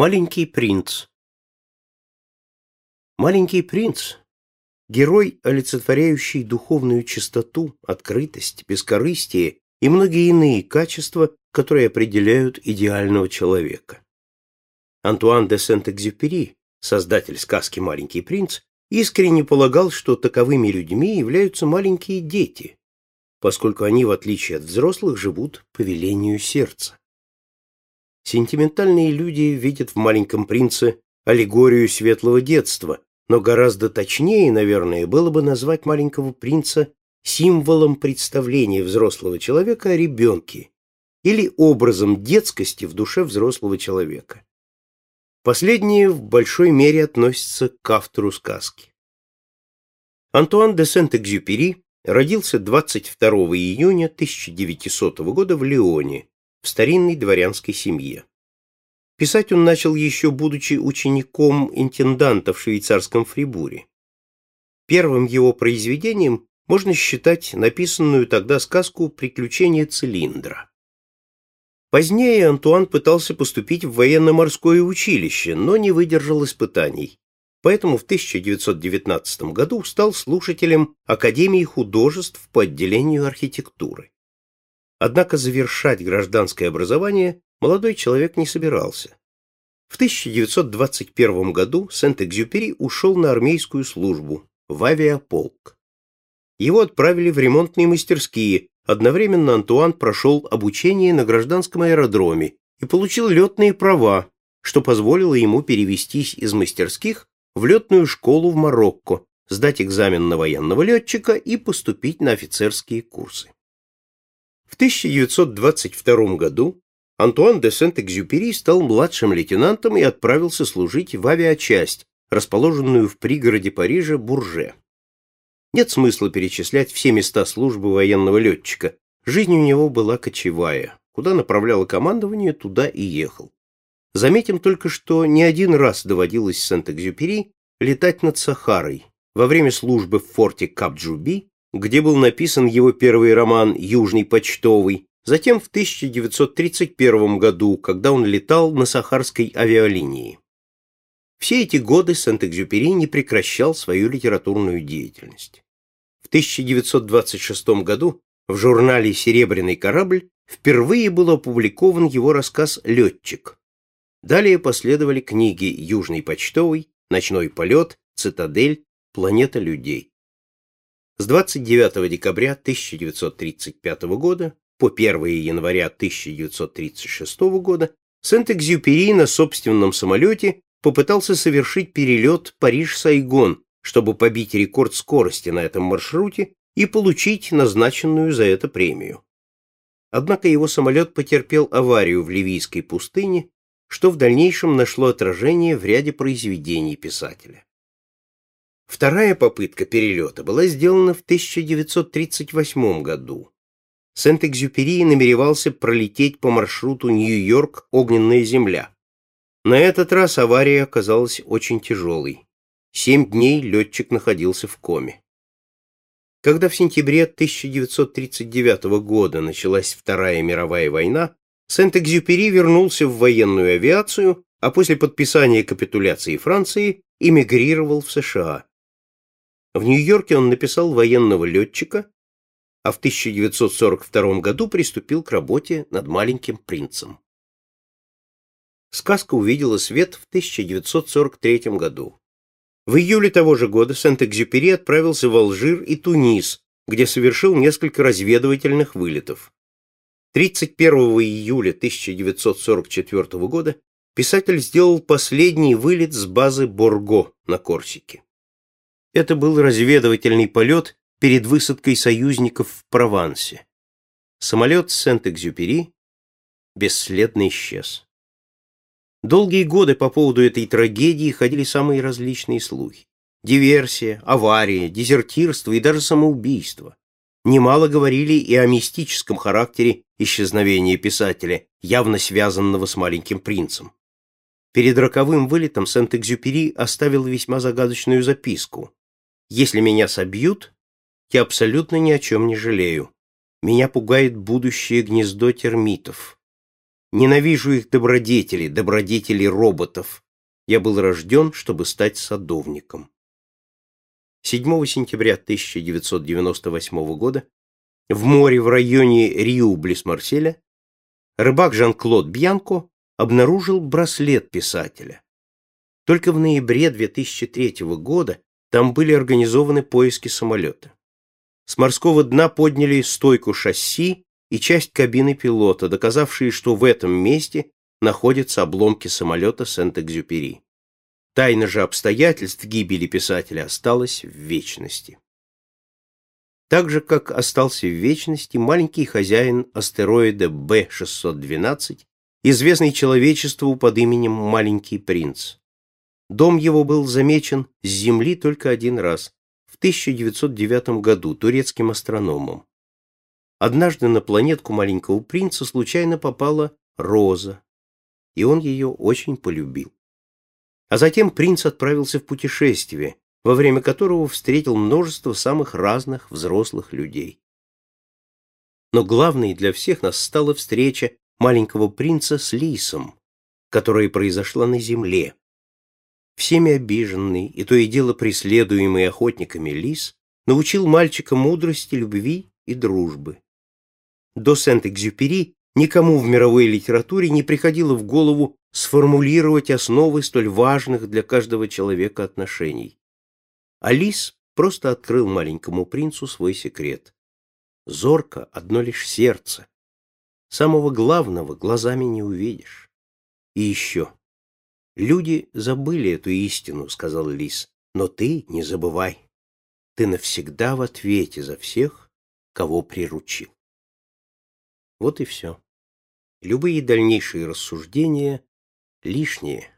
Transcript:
Маленький принц Маленький принц — герой, олицетворяющий духовную чистоту, открытость, бескорыстие и многие иные качества, которые определяют идеального человека. Антуан де Сент-Экзюпери, создатель сказки «Маленький принц», искренне полагал, что таковыми людьми являются маленькие дети, поскольку они, в отличие от взрослых, живут по велению сердца. Сентиментальные люди видят в «Маленьком принце» аллегорию светлого детства, но гораздо точнее, наверное, было бы назвать маленького принца символом представления взрослого человека о ребенке или образом детскости в душе взрослого человека. Последнее в большой мере относится к автору сказки. Антуан де Сент-Экзюпери родился 22 июня 1900 года в Лионе, в старинной дворянской семье. Писать он начал еще будучи учеником интенданта в швейцарском Фрибуре. Первым его произведением можно считать написанную тогда сказку «Приключения цилиндра». Позднее Антуан пытался поступить в военно-морское училище, но не выдержал испытаний. Поэтому в 1919 году стал слушателем Академии художеств по отделению архитектуры. Однако завершать гражданское образование молодой человек не собирался. В 1921 году Сент-Экзюпери ушел на армейскую службу в авиаполк. Его отправили в ремонтные мастерские, одновременно Антуан прошел обучение на гражданском аэродроме и получил летные права, что позволило ему перевестись из мастерских в летную школу в Марокко, сдать экзамен на военного летчика и поступить на офицерские курсы. В 1922 году Антуан де Сент-Экзюпери стал младшим лейтенантом и отправился служить в авиачасть, расположенную в пригороде Парижа Бурже. Нет смысла перечислять все места службы военного летчика. Жизнь у него была кочевая. Куда направляло командование, туда и ехал. Заметим только, что не один раз доводилось Сент-Экзюпери летать над Сахарой во время службы в форте Капджуби, где был написан его первый роман «Южный почтовый», Затем в 1931 году, когда он летал на Сахарской авиалинии. Все эти годы Сент-Экзюпери не прекращал свою литературную деятельность. В 1926 году в журнале «Серебряный корабль» впервые был опубликован его рассказ «Летчик». Далее последовали книги «Южный почтовый», «Ночной полет», «Цитадель», «Планета людей». С 29 декабря 1935 года по 1 января 1936 года Сент-Экзюпери на собственном самолете попытался совершить перелет Париж-Сайгон, чтобы побить рекорд скорости на этом маршруте и получить назначенную за это премию. Однако его самолет потерпел аварию в Ливийской пустыне, что в дальнейшем нашло отражение в ряде произведений писателя. Вторая попытка перелета была сделана в 1938 году. Сент-Экзюпери намеревался пролететь по маршруту Нью-Йорк «Огненная земля». На этот раз авария оказалась очень тяжелой. Семь дней летчик находился в коме. Когда в сентябре 1939 года началась Вторая мировая война, Сент-Экзюпери вернулся в военную авиацию, а после подписания капитуляции Франции эмигрировал в США. В Нью-Йорке он написал военного летчика а в 1942 году приступил к работе над «Маленьким принцем». Сказка увидела свет в 1943 году. В июле того же года Сент-Экзюпери отправился в Алжир и Тунис, где совершил несколько разведывательных вылетов. 31 июля 1944 года писатель сделал последний вылет с базы Борго на Корсике. Это был разведывательный полет перед высадкой союзников в Провансе. Самолет Сент-Экзюпери бесследно исчез. Долгие годы по поводу этой трагедии ходили самые различные слухи. Диверсия, авария, дезертирство и даже самоубийство. Немало говорили и о мистическом характере исчезновения писателя, явно связанного с маленьким принцем. Перед роковым вылетом Сент-Экзюпери оставил весьма загадочную записку. «Если меня собьют, я абсолютно ни о чем не жалею. Меня пугает будущее гнездо термитов. Ненавижу их добродетели, добродетели роботов. Я был рожден, чтобы стать садовником. 7 сентября 1998 года в море в районе Риу близ Марселя рыбак Жан-Клод Бьянко обнаружил браслет писателя. Только в ноябре 2003 года там были организованы поиски самолета. С морского дна подняли стойку шасси и часть кабины пилота, доказавшие, что в этом месте находятся обломки самолета Сент-Экзюпери. Тайна же обстоятельств гибели писателя осталась в вечности. Так же, как остался в вечности маленький хозяин астероида Б-612, известный человечеству под именем Маленький принц. Дом его был замечен с Земли только один раз, в 1909 году, турецким астрономом. Однажды на планетку маленького принца случайно попала роза, и он ее очень полюбил. А затем принц отправился в путешествие, во время которого встретил множество самых разных взрослых людей. Но главной для всех нас стала встреча маленького принца с лисом, которая произошла на земле. Всеми обиженный и то и дело преследуемый охотниками лис научил мальчика мудрости, любви и дружбы. До Сент-Экзюпери никому в мировой литературе не приходило в голову сформулировать основы столь важных для каждого человека отношений. Алис просто открыл маленькому принцу свой секрет. Зорко одно лишь сердце. Самого главного глазами не увидишь. И еще. Люди забыли эту истину, сказал Лис, но ты не забывай. Ты навсегда в ответе за всех, кого приручил. Вот и все. Любые дальнейшие рассуждения лишние.